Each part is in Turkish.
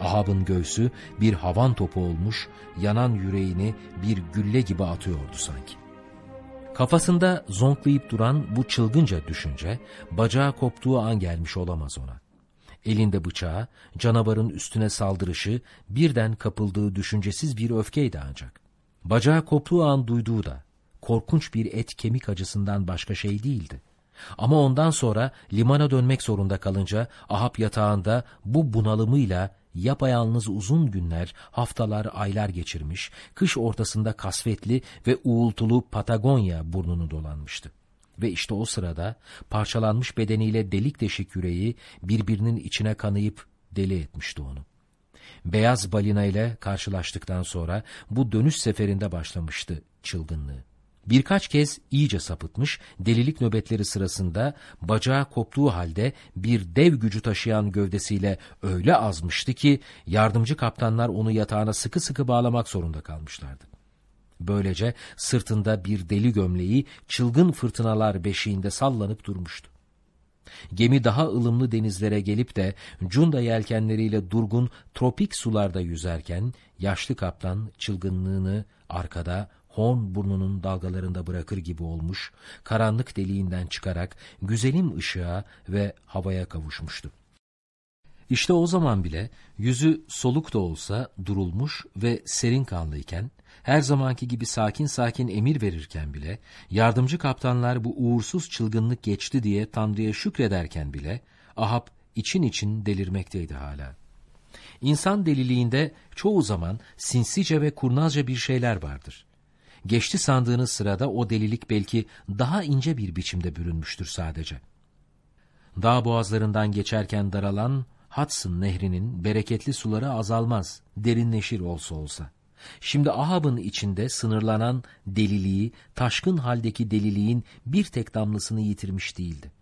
Ahab'ın göğsü bir havan topu olmuş, yanan yüreğini bir gülle gibi atıyordu sanki. Kafasında zonklayıp duran bu çılgınca düşünce, bacağı koptuğu an gelmiş olamaz ona. Elinde bıçağı, canavarın üstüne saldırışı, birden kapıldığı düşüncesiz bir öfkeydi ancak. Bacağı koptuğu an duyduğu da, korkunç bir et kemik acısından başka şey değildi. Ama ondan sonra limana dönmek zorunda kalınca Ahab yatağında bu bunalımıyla yapayalnız uzun günler, haftalar, aylar geçirmiş, kış ortasında kasvetli ve uğultulu Patagonya burnunu dolanmıştı. Ve işte o sırada parçalanmış bedeniyle delik deşik yüreği birbirinin içine kanayıp deli etmişti onu. Beyaz balina ile karşılaştıktan sonra bu dönüş seferinde başlamıştı çılgınlığı. Birkaç kez iyice sapıtmış, delilik nöbetleri sırasında bacağı koptuğu halde bir dev gücü taşıyan gövdesiyle öyle azmıştı ki yardımcı kaptanlar onu yatağına sıkı sıkı bağlamak zorunda kalmışlardı. Böylece sırtında bir deli gömleği çılgın fırtınalar beşiğinde sallanıp durmuştu. Gemi daha ılımlı denizlere gelip de cunda yelkenleriyle durgun tropik sularda yüzerken yaşlı kaptan çılgınlığını arkada Horn burnunun dalgalarında bırakır gibi olmuş, karanlık deliğinden çıkarak güzelim ışığa ve havaya kavuşmuştu. İşte o zaman bile yüzü soluk da olsa durulmuş ve serin kanlıyken, her zamanki gibi sakin sakin emir verirken bile, yardımcı kaptanlar bu uğursuz çılgınlık geçti diye Tanrı'ya şükrederken bile, Ahab için için delirmekteydi hala. İnsan deliliğinde çoğu zaman sinsice ve kurnazca bir şeyler vardır. Geçti sandığınız sırada o delilik belki daha ince bir biçimde bürünmüştür sadece. Dağ boğazlarından geçerken daralan Hudson nehrinin bereketli suları azalmaz, derinleşir olsa olsa. Şimdi Ahab'ın içinde sınırlanan deliliği, taşkın haldeki deliliğin bir tek damlasını yitirmiş değildi.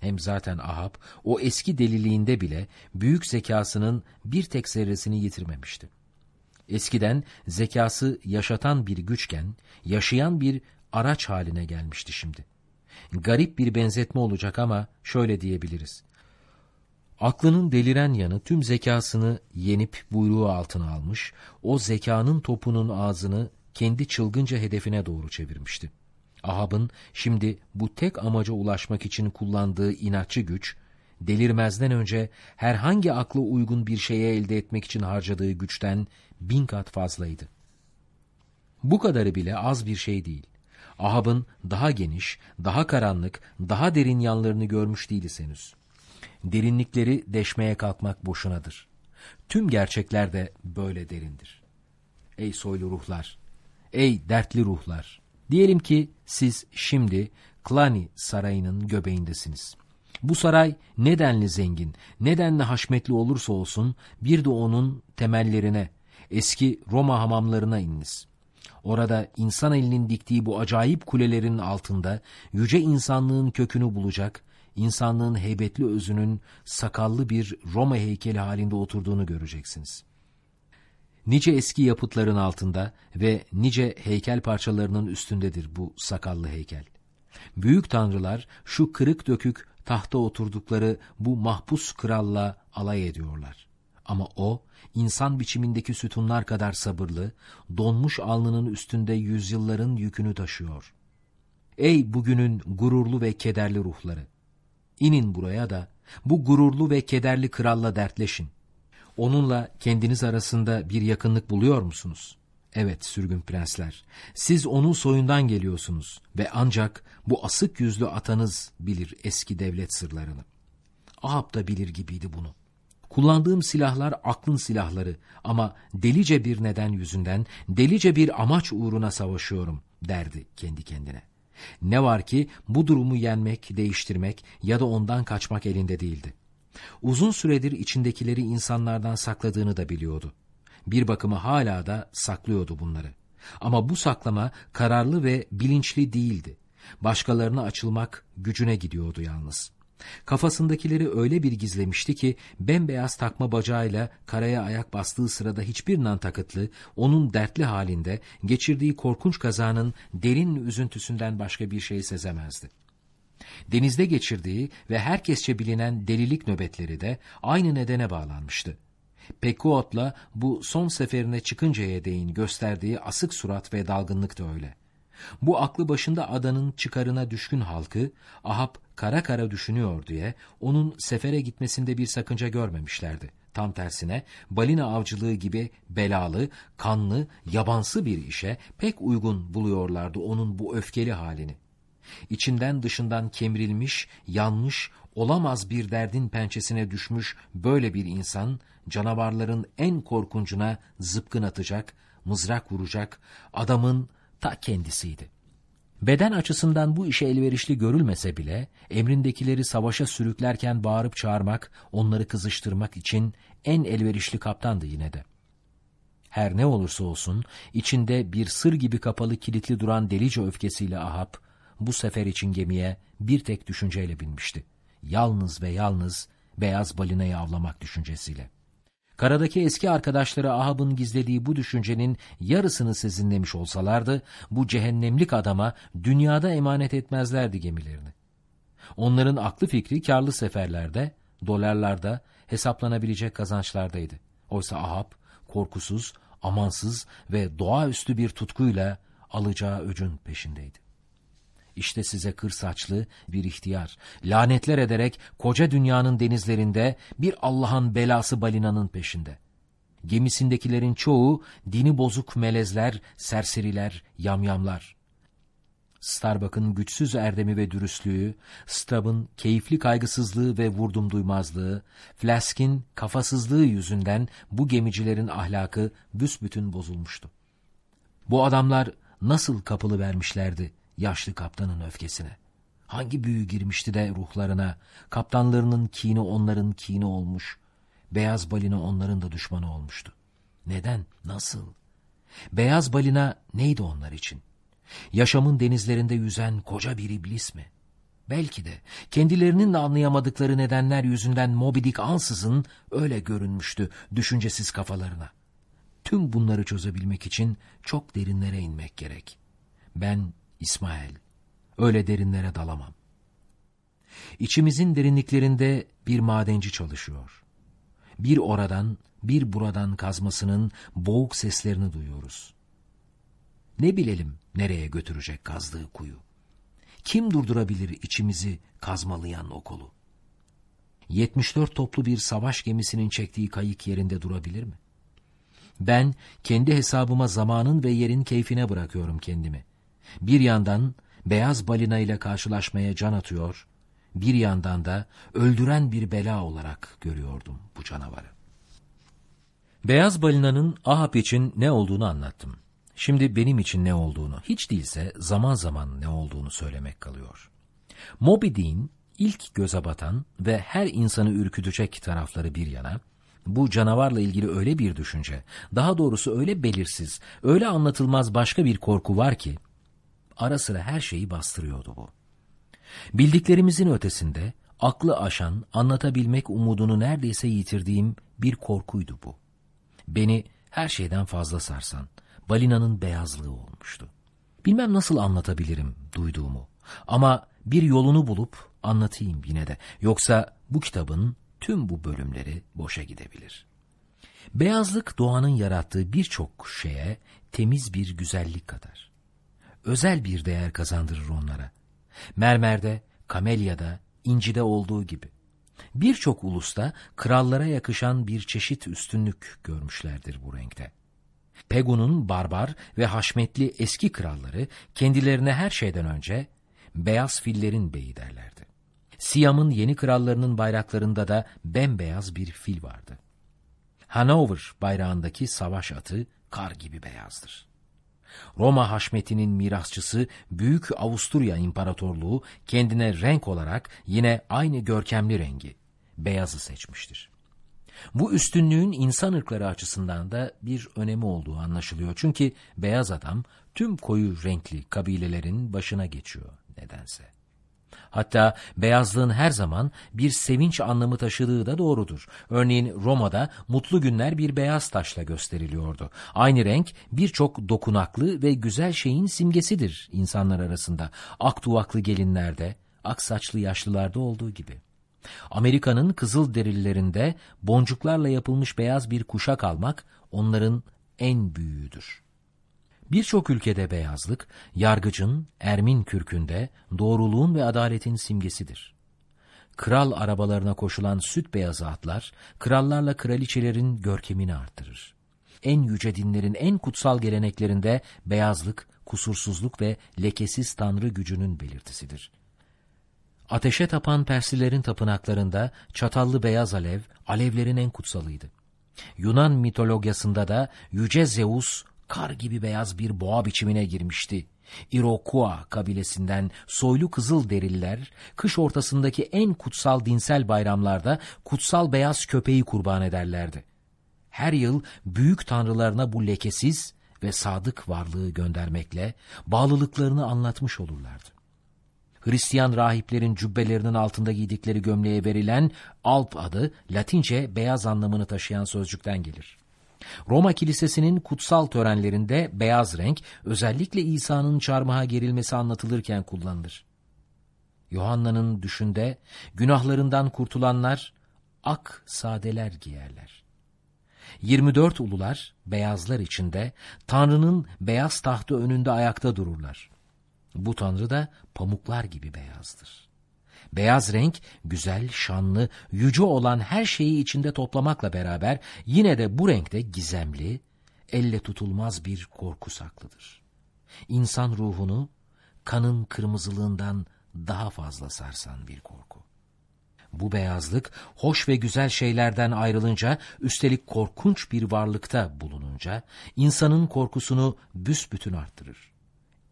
Hem zaten Ahab o eski deliliğinde bile büyük zekasının bir tek zerresini yitirmemişti. Eskiden zekası yaşatan bir güçken, yaşayan bir araç haline gelmişti şimdi. Garip bir benzetme olacak ama şöyle diyebiliriz. Aklının deliren yanı tüm zekasını yenip buyruğu altına almış, o zekanın topunun ağzını kendi çılgınca hedefine doğru çevirmişti. Ahab'ın şimdi bu tek amaca ulaşmak için kullandığı inatçı güç, delirmezden önce herhangi aklı uygun bir şeye elde etmek için harcadığı güçten bin kat fazlaydı. Bu kadarı bile az bir şey değil. Ahab'ın daha geniş, daha karanlık, daha derin yanlarını görmüş değiliz henüz. Derinlikleri deşmeye kalkmak boşunadır. Tüm gerçekler de böyle derindir. Ey soylu ruhlar, ey dertli ruhlar, diyelim ki siz şimdi Klani sarayının göbeğindesiniz. Bu saray nedenli zengin, nedenli haşmetli olursa olsun bir de onun temellerine, eski Roma hamamlarına ininiz. Orada insan elinin diktiği bu acayip kulelerin altında yüce insanlığın kökünü bulacak, insanlığın heybetli özünün sakallı bir Roma heykeli halinde oturduğunu göreceksiniz. Nice eski yapıtların altında ve nice heykel parçalarının üstündedir bu sakallı heykel. Büyük tanrılar şu kırık dökük tahta oturdukları bu mahpus kralla alay ediyorlar. Ama o, insan biçimindeki sütunlar kadar sabırlı, donmuş alnının üstünde yüzyılların yükünü taşıyor. Ey bugünün gururlu ve kederli ruhları! İnin buraya da bu gururlu ve kederli kralla dertleşin. Onunla kendiniz arasında bir yakınlık buluyor musunuz? Evet sürgün prensler, siz onun soyundan geliyorsunuz ve ancak bu asık yüzlü atanız bilir eski devlet sırlarını. Ahab da bilir gibiydi bunu. Kullandığım silahlar aklın silahları ama delice bir neden yüzünden, delice bir amaç uğruna savaşıyorum derdi kendi kendine. Ne var ki bu durumu yenmek, değiştirmek ya da ondan kaçmak elinde değildi. Uzun süredir içindekileri insanlardan sakladığını da biliyordu. Bir bakımı hala da saklıyordu bunları. Ama bu saklama kararlı ve bilinçli değildi. Başkalarına açılmak gücüne gidiyordu yalnız. Kafasındakileri öyle bir gizlemişti ki bembeyaz takma bacağıyla karaya ayak bastığı sırada hiçbir nan takıtlı, onun dertli halinde geçirdiği korkunç kazanın derin üzüntüsünden başka bir şey sezemezdi. Denizde geçirdiği ve herkesçe bilinen delilik nöbetleri de aynı nedene bağlanmıştı. Pekuot'la bu son seferine çıkıncaya değin gösterdiği asık surat ve dalgınlık da öyle. Bu aklı başında adanın çıkarına düşkün halkı, Ahab kara kara düşünüyor diye onun sefere gitmesinde bir sakınca görmemişlerdi. Tam tersine balina avcılığı gibi belalı, kanlı, yabansı bir işe pek uygun buluyorlardı onun bu öfkeli halini. İçinden dışından kemirilmiş, yanmış, olamaz bir derdin pençesine düşmüş böyle bir insan, canavarların en korkuncuna zıpkın atacak, mızrak vuracak, adamın ta kendisiydi. Beden açısından bu işe elverişli görülmese bile, emrindekileri savaşa sürüklerken bağırıp çağırmak, onları kızıştırmak için en elverişli kaptandı yine de. Her ne olursa olsun, içinde bir sır gibi kapalı kilitli duran delice öfkesiyle Ahab, bu sefer için gemiye bir tek düşünceyle binmişti. Yalnız ve yalnız beyaz balinayı avlamak düşüncesiyle. Karadaki eski arkadaşları Ahab'ın gizlediği bu düşüncenin yarısını sezinlemiş olsalardı, bu cehennemlik adama dünyada emanet etmezlerdi gemilerini. Onların aklı fikri karlı seferlerde, dolarlarda, hesaplanabilecek kazançlardaydı. Oysa Ahab, korkusuz, amansız ve doğaüstü bir tutkuyla alacağı öcün peşindeydi. İşte size kır saçlı bir ihtiyar, lanetler ederek koca dünyanın denizlerinde bir Allah'ın belası balinanın peşinde. Gemisindekilerin çoğu dini bozuk melezler, serseriler, yamyamlar. Starbuck'ın güçsüz erdemi ve dürüstlüğü, Stubb'ın keyifli kaygısızlığı ve vurdum duymazlığı, Flask'in kafasızlığı yüzünden bu gemicilerin ahlakı büsbütün bozulmuştu. Bu adamlar nasıl kapılı vermişlerdi yaşlı kaptanın öfkesine. Hangi büyü girmişti de ruhlarına, kaptanlarının kini onların kini olmuş, beyaz balina onların da düşmanı olmuştu. Neden, nasıl? Beyaz balina neydi onlar için? Yaşamın denizlerinde yüzen koca bir iblis mi? Belki de kendilerinin de anlayamadıkları nedenler yüzünden Moby Dick ansızın öyle görünmüştü düşüncesiz kafalarına. Tüm bunları çözebilmek için çok derinlere inmek gerek. Ben İsmail, öyle derinlere dalamam. İçimizin derinliklerinde bir madenci çalışıyor. Bir oradan, bir buradan kazmasının boğuk seslerini duyuyoruz. Ne bilelim nereye götürecek kazdığı kuyu? Kim durdurabilir içimizi kazmalayan o kolu? 74 toplu bir savaş gemisinin çektiği kayık yerinde durabilir mi? Ben kendi hesabıma zamanın ve yerin keyfine bırakıyorum kendimi. Bir yandan beyaz balina ile karşılaşmaya can atıyor, bir yandan da öldüren bir bela olarak görüyordum bu canavarı. Beyaz balinanın Ahab için ne olduğunu anlattım. Şimdi benim için ne olduğunu, hiç değilse zaman zaman ne olduğunu söylemek kalıyor. Moby Dick'in ilk göze batan ve her insanı ürkütecek tarafları bir yana, bu canavarla ilgili öyle bir düşünce, daha doğrusu öyle belirsiz, öyle anlatılmaz başka bir korku var ki, ara sıra her şeyi bastırıyordu bu. Bildiklerimizin ötesinde aklı aşan, anlatabilmek umudunu neredeyse yitirdiğim bir korkuydu bu. Beni her şeyden fazla sarsan, balinanın beyazlığı olmuştu. Bilmem nasıl anlatabilirim duyduğumu ama bir yolunu bulup anlatayım yine de. Yoksa bu kitabın tüm bu bölümleri boşa gidebilir. Beyazlık doğanın yarattığı birçok şeye temiz bir güzellik kadar özel bir değer kazandırır onlara. Mermerde, kamelyada, incide olduğu gibi. Birçok ulusta krallara yakışan bir çeşit üstünlük görmüşlerdir bu renkte. Pegu'nun barbar ve haşmetli eski kralları kendilerine her şeyden önce beyaz fillerin beyi derlerdi. Siyam'ın yeni krallarının bayraklarında da bembeyaz bir fil vardı. Hanover bayrağındaki savaş atı kar gibi beyazdır. Roma haşmetinin mirasçısı Büyük Avusturya İmparatorluğu kendine renk olarak yine aynı görkemli rengi, beyazı seçmiştir. Bu üstünlüğün insan ırkları açısından da bir önemi olduğu anlaşılıyor. Çünkü beyaz adam tüm koyu renkli kabilelerin başına geçiyor nedense. Hatta beyazlığın her zaman bir sevinç anlamı taşıdığı da doğrudur. Örneğin Roma'da mutlu günler bir beyaz taşla gösteriliyordu. Aynı renk birçok dokunaklı ve güzel şeyin simgesidir insanlar arasında. Ak duvaklı gelinlerde, ak saçlı yaşlılarda olduğu gibi. Amerika'nın kızıl derilerinde boncuklarla yapılmış beyaz bir kuşak almak onların en büyüğüdür. Birçok ülkede beyazlık, yargıcın, ermin kürkünde doğruluğun ve adaletin simgesidir. Kral arabalarına koşulan süt beyazı atlar, krallarla kraliçelerin görkemini artırır. En yüce dinlerin en kutsal geleneklerinde beyazlık, kusursuzluk ve lekesiz tanrı gücünün belirtisidir. Ateşe tapan Persilerin tapınaklarında çatallı beyaz alev, alevlerin en kutsalıydı. Yunan mitolojisinde da Yüce Zeus kar gibi beyaz bir boğa biçimine girmişti. Iroquois kabilesinden soylu kızıl deriller, kış ortasındaki en kutsal dinsel bayramlarda kutsal beyaz köpeği kurban ederlerdi. Her yıl büyük tanrılarına bu lekesiz ve sadık varlığı göndermekle bağlılıklarını anlatmış olurlardı. Hristiyan rahiplerin cübbelerinin altında giydikleri gömleğe verilen alp adı Latince beyaz anlamını taşıyan sözcükten gelir. Roma Kilisesi'nin kutsal törenlerinde beyaz renk özellikle İsa'nın çarmıha gerilmesi anlatılırken kullanılır. Yohanna'nın düşünde günahlarından kurtulanlar ak sadeler giyerler. 24 ulular beyazlar içinde Tanrı'nın beyaz tahtı önünde ayakta dururlar. Bu Tanrı da pamuklar gibi beyazdır. Beyaz renk güzel, şanlı, yüce olan her şeyi içinde toplamakla beraber yine de bu renkte gizemli, elle tutulmaz bir korku saklıdır. İnsan ruhunu kanın kırmızılığından daha fazla sarsan bir korku. Bu beyazlık hoş ve güzel şeylerden ayrılınca, üstelik korkunç bir varlıkta bulununca, insanın korkusunu büsbütün arttırır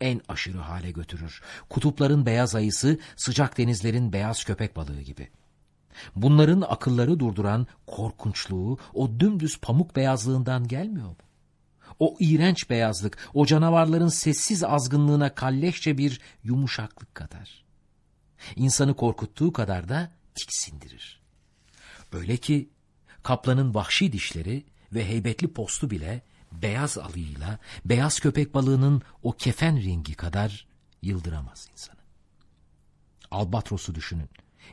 en aşırı hale götürür. Kutupların beyaz ayısı, sıcak denizlerin beyaz köpek balığı gibi. Bunların akılları durduran korkunçluğu o dümdüz pamuk beyazlığından gelmiyor mu? O iğrenç beyazlık, o canavarların sessiz azgınlığına kalleşçe bir yumuşaklık kadar. İnsanı korkuttuğu kadar da tiksindirir. Öyle ki kaplanın vahşi dişleri ve heybetli postu bile beyaz alıyla beyaz köpek balığının o kefen rengi kadar yıldıramaz insanı. Albatros'u düşünün.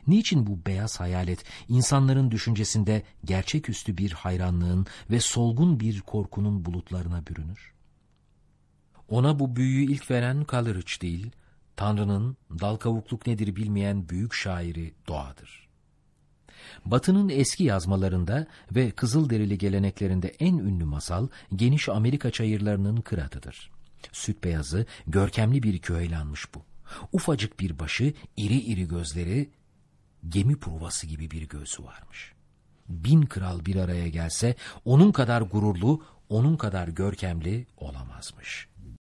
Niçin bu beyaz hayalet insanların düşüncesinde gerçeküstü bir hayranlığın ve solgun bir korkunun bulutlarına bürünür? Ona bu büyüyü ilk veren Coleridge değil, Tanrı'nın dal kavukluk nedir bilmeyen büyük şairi doğadır. Batı'nın eski yazmalarında ve Kızılderili geleneklerinde en ünlü masal geniş Amerika çayırlarının kıratıdır. Süt beyazı, görkemli bir köheylanmış bu. Ufacık bir başı, iri iri gözleri, gemi pruvası gibi bir göğsü varmış. Bin kral bir araya gelse onun kadar gururlu, onun kadar görkemli olamazmış.''